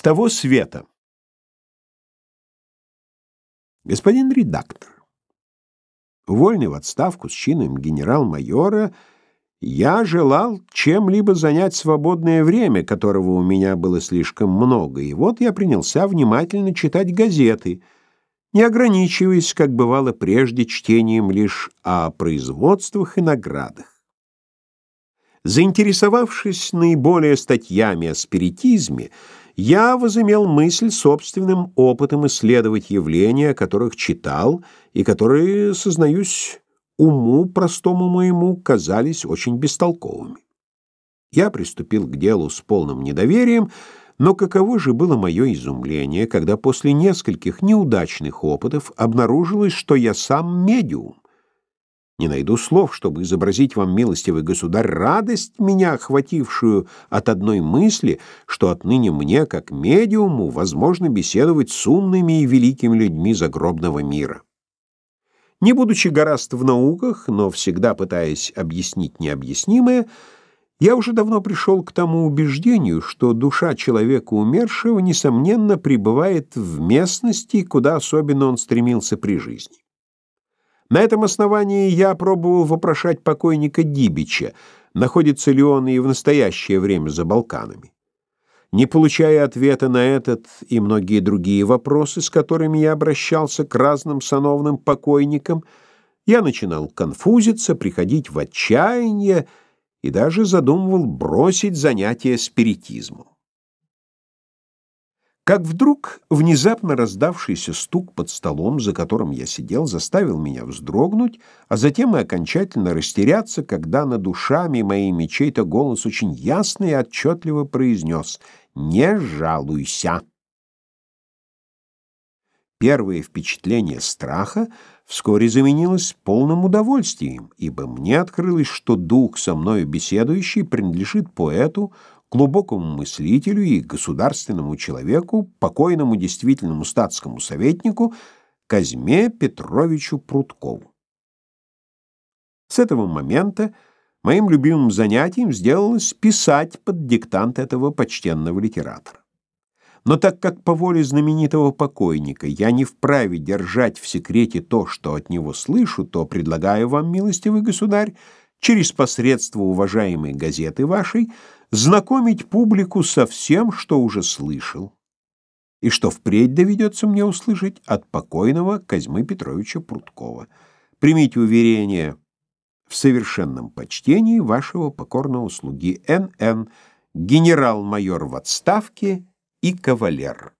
С того света. Господин редактор, вольный в отставку с чином генерал-майора, я желал чем-либо занять свободное время, которого у меня было слишком много, и вот я принялся внимательно читать газеты, не ограничиваясь, как бывало прежде, чтением лишь о производствах и наградах. Заинтересовавшись наиболее статьями о спиритизме, я возымел мысль собственным опытом исследовать явления, о которых читал, и которые, сознаюсь, уму простому моему казались очень бестолковыми. Я приступил к делу с полным недоверием, но каково же было мое изумление, когда после нескольких неудачных опытов обнаружилось, что я сам медиум. Не найду слов, чтобы изобразить вам, милостивый государь, радость меня охватившую от одной мысли, что отныне мне, как медиуму, возможно беседовать с умными и великими людьми загробного мира. Не будучи гораст в науках, но всегда пытаясь объяснить необъяснимое, я уже давно пришел к тому убеждению, что душа человека умершего, несомненно, пребывает в местности, куда особенно он стремился при жизни. На этом основании я пробовал вопрошать покойника Дибича, находится ли он и в настоящее время за Балканами. Не получая ответа на этот и многие другие вопросы, с которыми я обращался к разным сановным покойникам, я начинал конфузиться, приходить в отчаяние и даже задумывал бросить занятия спиритизмом как вдруг внезапно раздавшийся стук под столом, за которым я сидел, заставил меня вздрогнуть, а затем и окончательно растеряться, когда над душами моими чей-то голос очень ясно и отчетливо произнес «Не жалуйся». Первое впечатление страха вскоре заменилось полным удовольствием, ибо мне открылось, что дух, со мною беседующий, принадлежит поэту, глубокому мыслителю и государственному человеку, покойному действительному статскому советнику Казьме Петровичу Прудкову. С этого момента моим любимым занятием сделалось писать под диктант этого почтенного литератора. Но так как по воле знаменитого покойника я не вправе держать в секрете то, что от него слышу, то предлагаю вам, милостивый государь, через посредство уважаемой газеты вашей знакомить публику со всем, что уже слышал, и что впредь доведется мне услышать от покойного Козьмы Петровича Прудкова. Примите уверение в совершенном почтении вашего покорного слуги Н.Н., генерал-майор в отставке и кавалер.